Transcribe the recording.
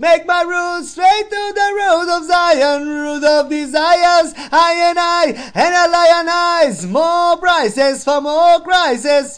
Make my route straight to the road of Zion, road of desires, I and I, and I lionize more prices for more crisis.